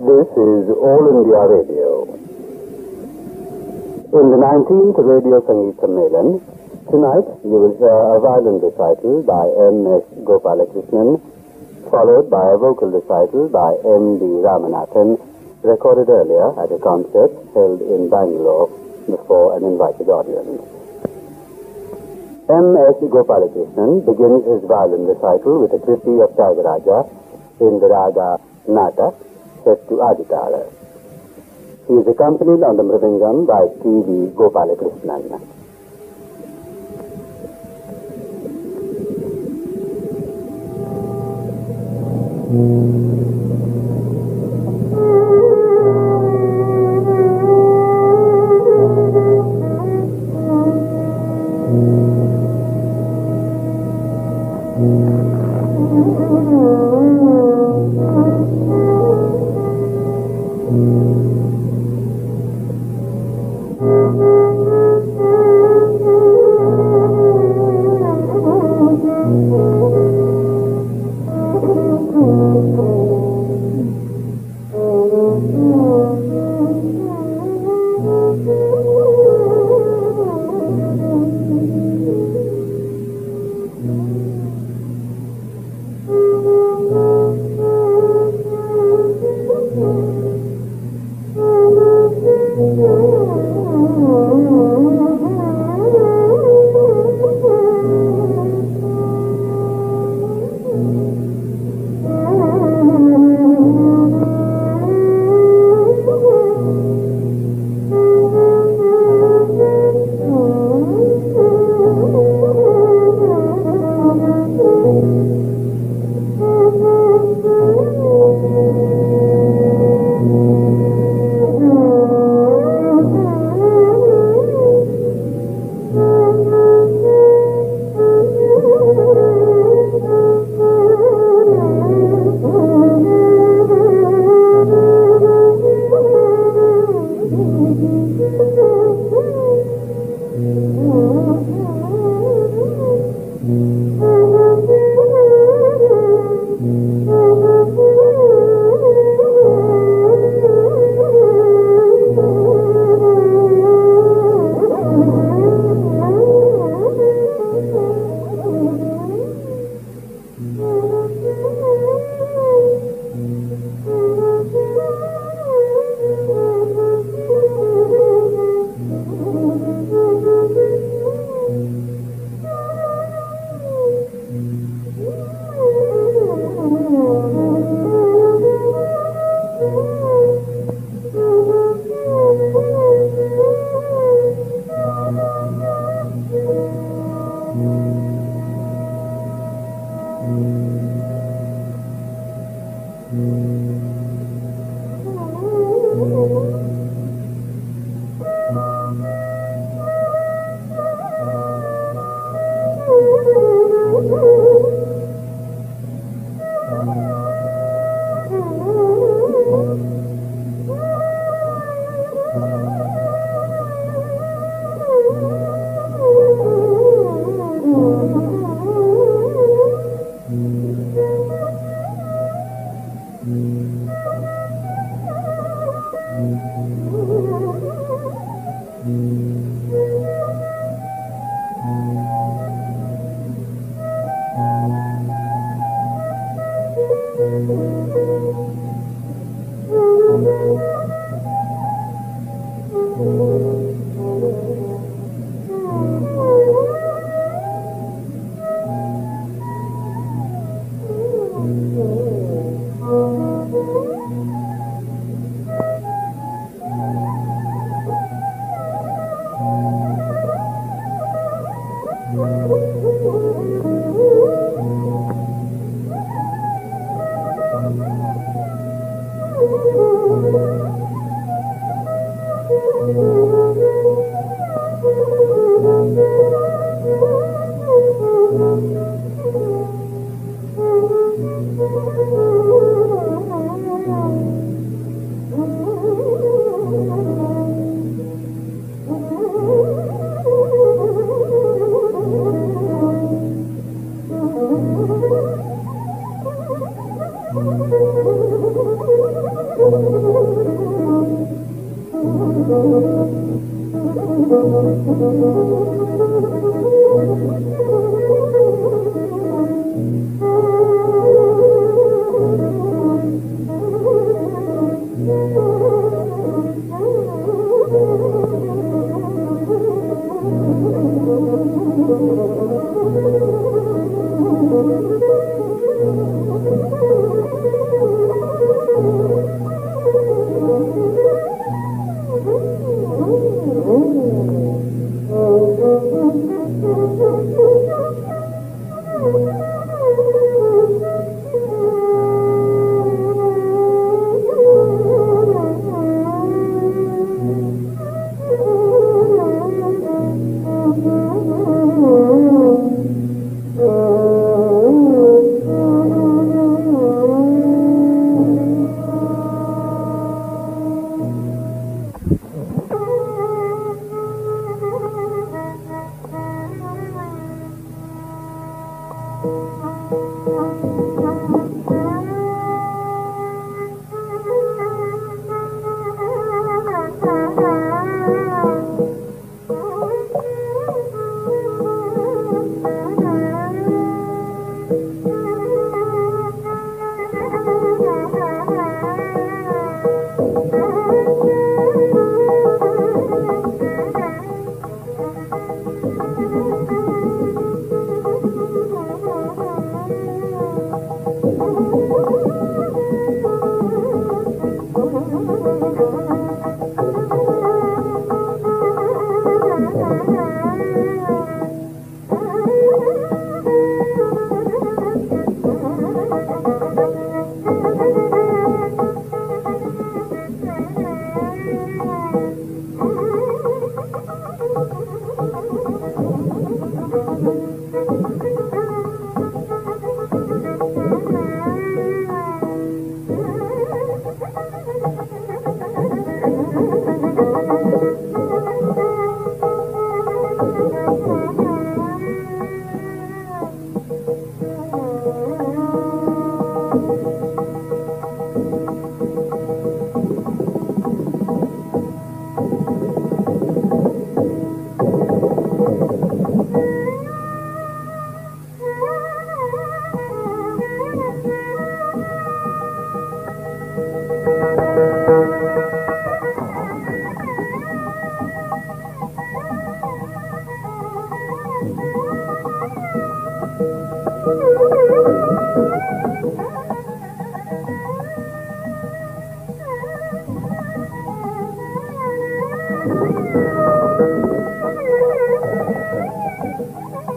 This is All India Radio. In the 19th Radio Sangeet Sammelan, tonight you will hear a violin recital by M.S. Gopalakrishnan, followed by a vocal recital by M.D. Ramanathan, recorded earlier at a concert held in Bangalore before an invited audience. M.S. Gopalakrishnan begins his violin recital with a Krithi of Tyagaraja in the raga Nata, set to Adi tala. He is accompanied on the mridangam by T.V. Gopalakrishnan. Thank you. Thank you.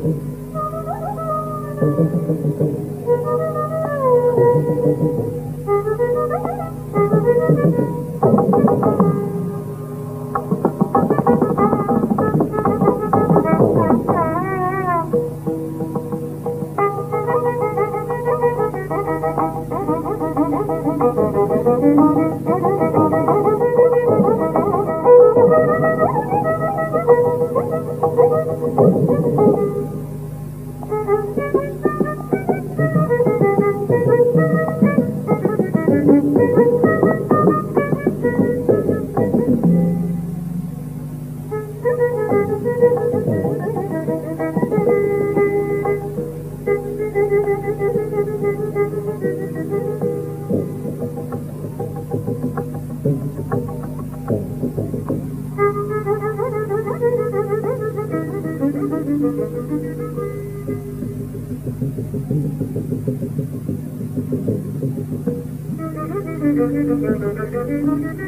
Thank you. ななかに。